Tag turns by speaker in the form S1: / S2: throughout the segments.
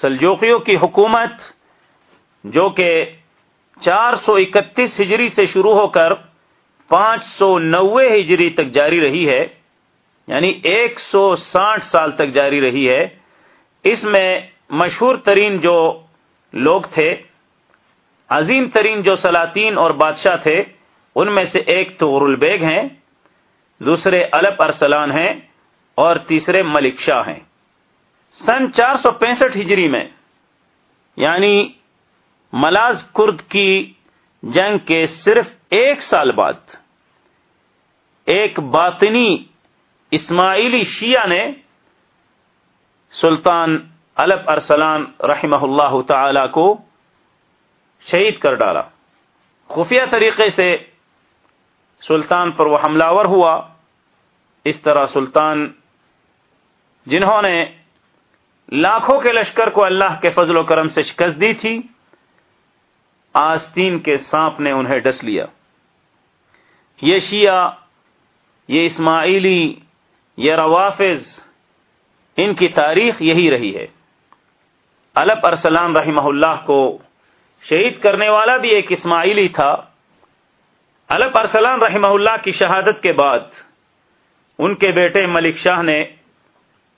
S1: سلجوقیوں کی حکومت جو کہ چار سو اکتیس ہجری سے شروع ہو کر پانچ سو نوے ہجری تک جاری رہی ہے یعنی ایک سو ساٹھ سال تک جاری رہی ہے۔ اس میں مشہور ترین جو لوگ تھے، عظیم ترین جو سلاطین اور بادشاہ تھے، ان میں سے ایک تو غر البیگ ہیں، دوسرے الپ ارسلان ہیں اور تیسرے ملک شاہ ہیں۔ سن چار سو پینسٹھ ہجری میں یعنی ملاز کرد کی جنگ کے صرف ایک سال بعد، ایک باطنی اسماعیلی شیعہ نے سلطان الب ارسلان رحمہ اللہ تعالی کو شہید کر ڈالا۔ خفیہ طریقے سے سلطان پر وہ حملہ ور ہوا۔ اس طرح سلطان جنہوں نے لاکھوں کے لشکر کو اللہ کے فضل و کرم سے شکست دی تھی۔ آستین کے سانپ نے انہیں ڈس لیا۔ یہ شیعہ، یہ اسماعیلی، یہ روافظ، ان کی تاریخ یہی رہی ہے۔ الب ارسلان رحمہ اللہ کو شہید کرنے والا بھی ایک اسماعیلی تھا۔ الب ارسلان رحمہ اللہ کی شہادت کے بعد ان کے بیٹے ملک شاہ نے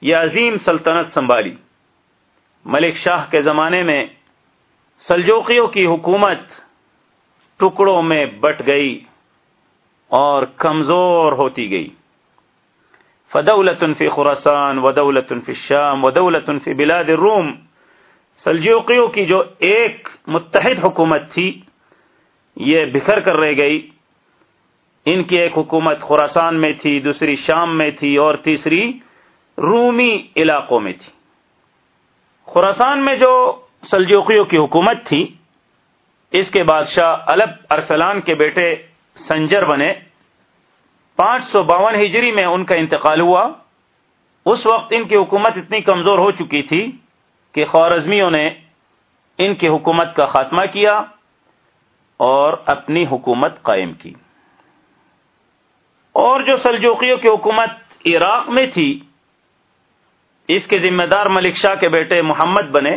S1: یہ عظیم سلطنت سنبھالی۔ ملک شاہ کے زمانے میں سلجوکیوں کی حکومت ٹکڑوں میں بٹ گئی اور کمزور ہوتی گئی۔ فدولت فی خوراسان ودولت فی شام ودولت فی بلاد الروم۔ سلجوکیوں کی جو ایک متحد حکومت تھی، یہ بکھر کر رہ گئی۔ ان کی ایک حکومت خوراسان میں تھی، دوسری شام میں تھی اور تیسری رومی علاقوں میں تھی۔ خوراسان میں جو سلجوکیوں کی حکومت تھی، اس کے بادشاہ الب ارسلان کے بیٹے سنجر بنے۔ پانچ سو باون ہجری میں ان کا انتقال ہوا۔ اس وقت ان کی حکومت اتنی کمزور ہو چکی تھی کہ خوارزمیوں نے ان کی حکومت کا خاتمہ کیا اور اپنی حکومت قائم کی۔ اور جو سلجوکیوں کی حکومت عراق میں تھی اس کے ذمہ دار ملک شاہ کے بیٹے محمد بنے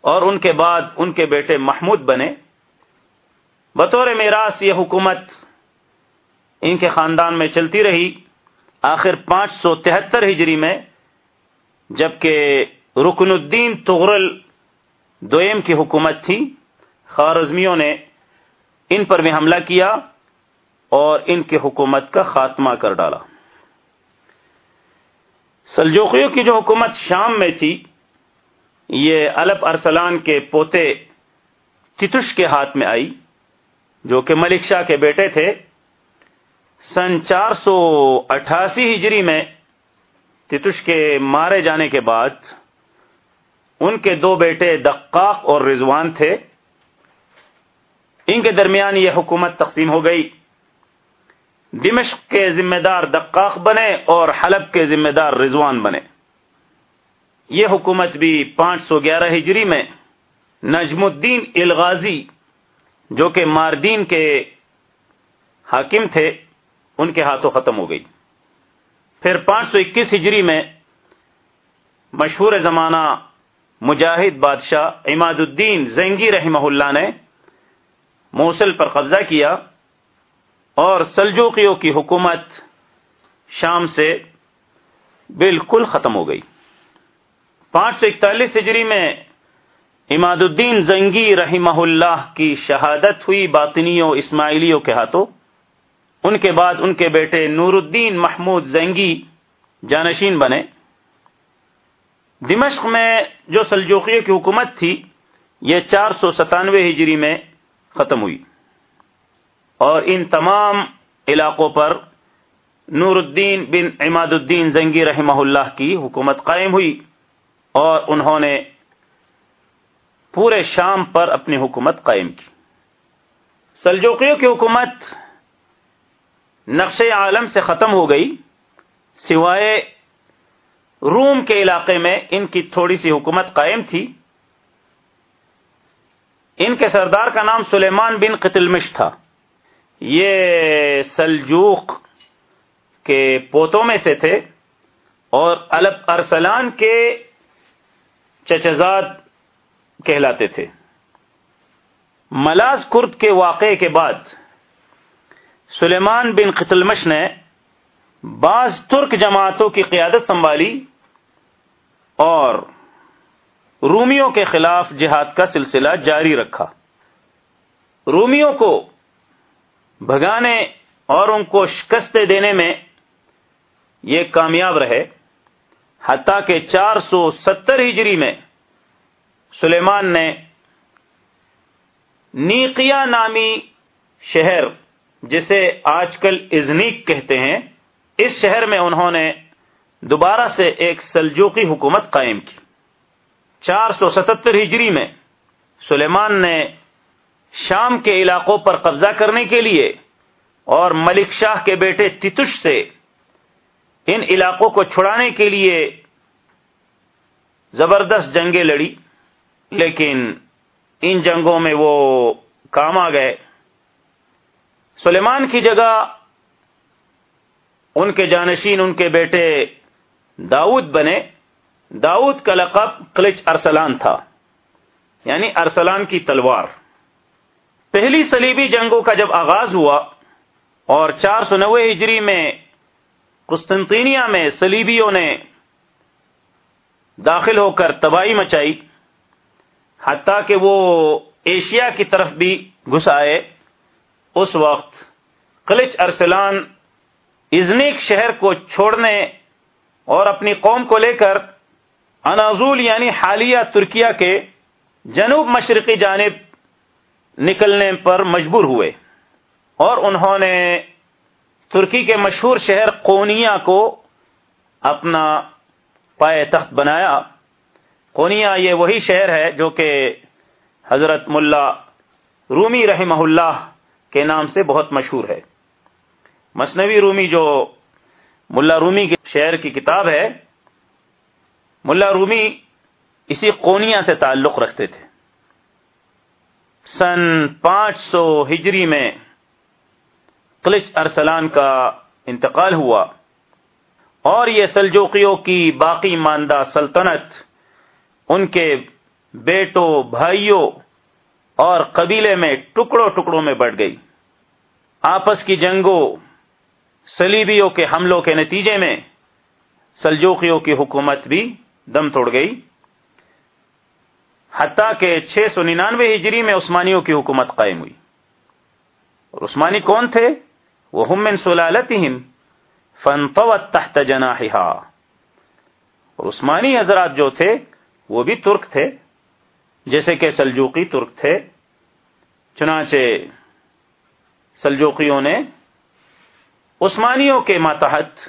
S1: اور ان کے بعد ان کے بیٹے محمود بنے۔ بطور میراث یہ حکومت ان کے خاندان میں چلتی رہی۔ آخر پانچ سو تہتر ہجری میں جبکہ رکن الدین تغرل دویم کی حکومت تھی، خوارزمیوں نے ان پر بھی حملہ کیا اور ان کی حکومت کا خاتمہ کر ڈالا۔ سلجوکیوں کی جو حکومت شام میں تھی، یہ الب ارسلان کے پوتے تتش کے ہاتھ میں آئی، جو کہ ملک شاہ کے بیٹے تھے۔ سن چار سو اٹھاسی ہجری میں تتش کے مارے جانے کے بعد ان کے دو بیٹے دقاق اور رضوان تھے۔ ان کے درمیان یہ حکومت تقسیم ہو گئی۔ دمشق کے ذمہ دار دقاق بنے اور حلب کے ذمہ دار رضوان بنے۔ یہ حکومت بھی پانچ سو گیارہ ہجری میں نجم الدین الغازی، جو کہ ماردین کے حاکم تھے، ان کے ہاتھوں ختم ہو گئی۔ پھر پانچ سو اکیس ہجری میں مشہور زمانہ مجاہد بادشاہ اماد الدین زینگی رحمہ اللہ نے موصل پر قبضہ کیا۔ اور سلجوکیوں کی حکومت شام سے بالکل ختم ہو گئی۔ پانچ سو اکتالیس ہجری میں اماد الدین زنگی رحمہ اللہ کی شہادت ہوئی باطنیوں اسماعیلیوں کے ہاتھوں۔ ان کے بعد ان کے بیٹے نور الدین محمود زنگی جانشین بنے۔ دمشق میں جو سلجوقیوں کی حکومت تھی، یہ چار سو ستانوے ہجری میں ختم ہوئی۔ اور ان تمام علاقوں پر نور الدین بن اماد الدین زنگی رحمہ اللہ کی حکومت قائم ہوئی اور انہوں نے پورے شام پر اپنی حکومت قائم کی۔ سلجوکیوں کی حکومت نقش عالم سے ختم ہو گئی۔ سوائے روم کے علاقے میں ان کی تھوڑی سی حکومت قائم تھی۔ ان کے سردار کا نام سلیمان بن قتلمش تھا۔ یہ سلجوق کے پوتوں میں سے تھے اور الب ارسلان کے چچزاد کہلاتے تھے۔ ملاز کرد کے واقعے کے بعد سلیمان بن قتلمش نے بعض ترک جماعتوں کی قیادت سنبھالی اور رومیوں کے خلاف جہاد کا سلسلہ جاری رکھا۔ رومیوں کو بھگانے اور ان کو شکست دینے میں یہ کامیاب رہے، حتیٰ کہ چار سو ستر ہجری میں سلیمان نے نیقیا نامی شہر، جسے آج کل ازنیک کہتے ہیں، اس شہر میں انہوں نے دوبارہ سے ایک سلجوقی حکومت قائم کی۔ چار سو ستتر ہجری میں سلیمان نے شام کے علاقوں پر قبضہ کرنے کے لیے اور ملک شاہ کے بیٹے تتش سے ان علاقوں کو چھڑانے کے لیے زبردست جنگیں لڑی، لیکن ان جنگوں میں وہ کام آ گئے۔ سلیمان کی جگہ ان کے جانشین، ان کے بیٹے داؤد بنے۔ داؤد کا لقب کلچ ارسلان تھا یعنی ارسلان کی تلوار۔ پہلی سلیبی جنگوں کا جب آغاز ہوا اور چار سو نوے ہجری میں قسطنطینیہ میں سلیبیوں نے داخل ہو کر تباہی مچائی، حتیٰ کہ وہ ایشیا کی طرف بھی گھس آئے۔ اس وقت کلچ ارسلان ازنیک شہر کو چھوڑنے اور اپنی قوم کو لے کر انازول یعنی حالیہ ترکیہ کے جنوب مشرقی جانب نکلنے پر مجبور ہوئے۔ اور انہوں نے ترکی کے مشہور شہر کونیا کو اپنا پائے تخت بنایا۔ کونیا یہ وہی شہر ہے جو کہ حضرت ملا رومی رحمہ اللہ کے نام سے بہت مشہور ہے۔ مصنوی رومی جو ملا رومی کے شہر کی کتاب ہے، ملا رومی اسی کونیا سے تعلق رکھتے تھے۔ سن پانچ سو ہجری میں کلچ ارسلان کا انتقال ہوا اور یہ سلجوکیوں کی باقی ماندہ سلطنت، ان کے بیٹوں، بھائیوں اور قبیلے میں ٹکڑوں ٹکڑوں میں بڑھ گئی۔ آپس کی جنگوں سلیبیوں کے حملوں کے نتیجے میں سلجوکیوں کی حکومت بھی دم توڑ گئی۔ حتیٰ کہ چھ سو ننانوے ہجری میں عثمانیوں کی حکومت قائم ہوئی۔ اور عثمانی کون تھے؟ وہ ہم سلالت فن تحت جناحها اور عثمانی حضرات جو تھے، وہ بھی ترک تھے، جیسے کہ سلجوقی ترک تھے۔ چنانچہ سلجوقیوں نے عثمانیوں کے ماتحت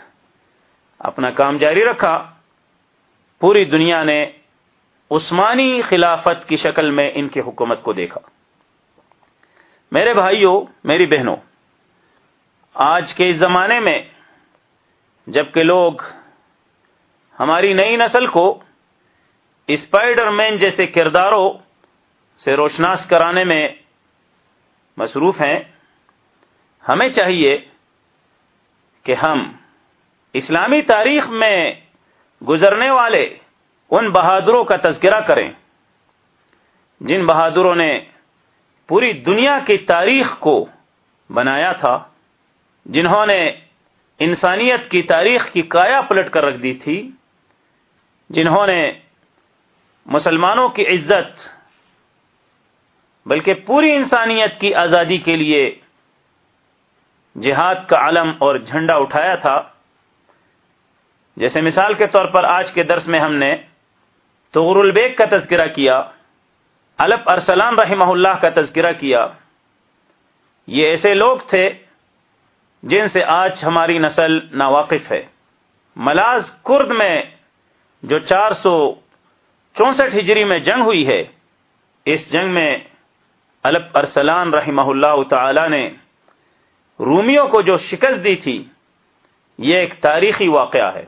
S1: اپنا کام جاری رکھا۔ پوری دنیا نے عثمانی خلافت کی شکل میں ان کی حکومت کو دیکھا۔ میرے بھائیوں میری بہنوں آج کے اس زمانے میں جبکہ لوگ ہماری نئی نسل کو اسپائڈر مین جیسے کرداروں سے روشناس کرانے میں مصروف ہیں، ہمیں چاہیے کہ ہم اسلامی تاریخ میں گزرنے والے ان بہادروں کا تذکرہ کریں۔ جن بہادروں نے پوری دنیا کی تاریخ کو بنایا تھا، جنہوں نے انسانیت کی تاریخ کی کایا پلٹ کر رکھ دی تھی، جنہوں نے مسلمانوں کی عزت، بلکہ پوری انسانیت کی آزادی کے لیے جہاد کا علم اور جھنڈا اٹھایا تھا۔ جیسے مثال کے طور پر آج کے درس میں ہم نے تغر البیگ کا تذکرہ کیا الپ ارسلان رحمہ اللہ کا تذکرہ کیا یہ ایسے لوگ تھے جن سے آج ہماری نسل ناواقف ہے ملاز کرد میں جو چار سو چونسٹھ ہجری میں جنگ ہوئی ہے اس جنگ میں الپ ارسلان رحمہ اللہ تعالی نے رومیوں کو جو شکست دی تھی، یہ ایک تاریخی واقعہ ہے۔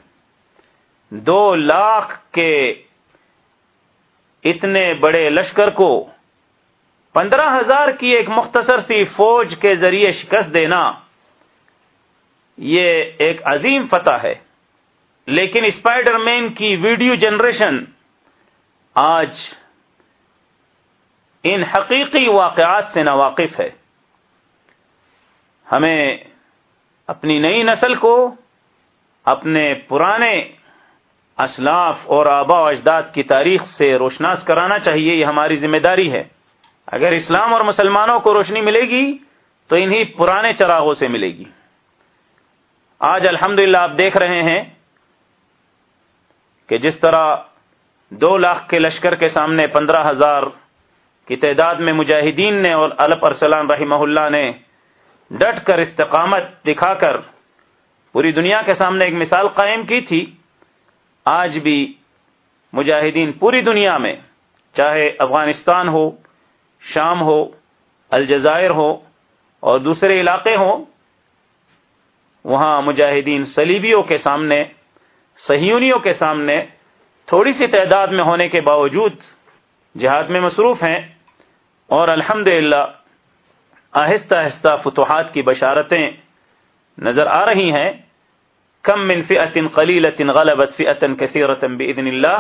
S1: دو لاکھ کے اتنے بڑے لشکر کو پندرہ ہزار کی ایک مختصر سی فوج کے ذریعے شکست دینا، یہ ایک عظیم فتح ہے۔ لیکن اسپائڈر مین کی ویڈیو جنریشن آج ان حقیقی واقعات سے ناواقف ہے۔ ہمیں اپنی نئی نسل کو، اپنے پرانے اسلاف اور آبا و اجداد کی تاریخ سے روشناس کرانا چاہیے، یہ ہماری ذمہ داری ہے۔ اگر اسلام اور مسلمانوں کو روشنی ملے گی، تو انہی پرانے چراغوں سے ملے گی۔ آج الحمد آپ دیکھ رہے ہیں کہ جس طرح دو لاکھ کے لشکر کے سامنے پندرہ ہزار کی تعداد میں مجاہدین نے اور الپ ارسلان رحمہ اللہ نے ڈٹ کر استقامت دکھا کر پوری دنیا کے سامنے ایک مثال قائم کی تھی آج بھی مجاہدین پوری دنیا میں، چاہے افغانستان ہو، شام ہو، الجزائر ہو اور دوسرے علاقے ہوں، وہاں مجاہدین سلیبیوں کے سامنے سہیونیوں کے سامنے تھوڑی سی تعداد میں ہونے کے باوجود جہاد میں مصروف ہیں اور الحمد آہستہ آہستہ فتوحات کی بشارتیں نظر آ رہی ہیں۔ کم من فئت قلیلت غلبت فئتا کثیرتا باذن اللہ۔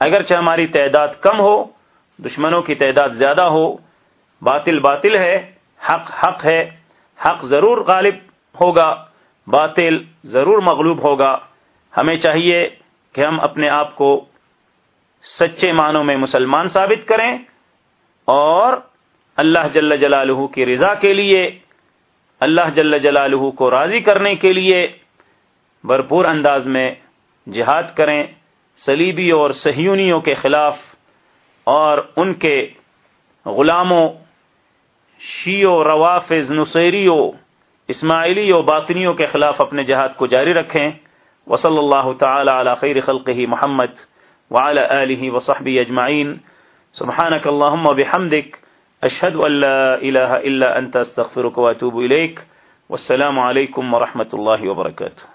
S1: اگرچہ ہماری تعداد کم ہو، دشمنوں کی تعداد زیادہ ہو، باطل باطل ہے، حق حق ہے، حق ضرور غالب ہوگا، باطل ضرور مغلوب ہوگا۔ ہمیں چاہیے کہ ہم اپنے آپ کو سچے معنوں میں مسلمان ثابت کریں اور اللہ جل جلالہ کی رضا کے لیے، اللہ جل جلالہ کو راضی کرنے کے لیے بھرپور انداز میں جہاد کریں سلیبی اور سہیونیوں کے خلاف اور ان کے غلاموں شیو روافظ، نصیریوں اسماعیلی و باطنیوں کے خلاف اپنے جہاد کو جاری رکھیں۔ وصلی اللہ تعالی علی خیر خلقہ محمد وعلى آله وصحبه أجمعين سبحانك اللهم بحمدك أشهد أن لا إله إلا أنت استغفرك وأتوب إليك والسلام عليكم ورحمة الله وبركاته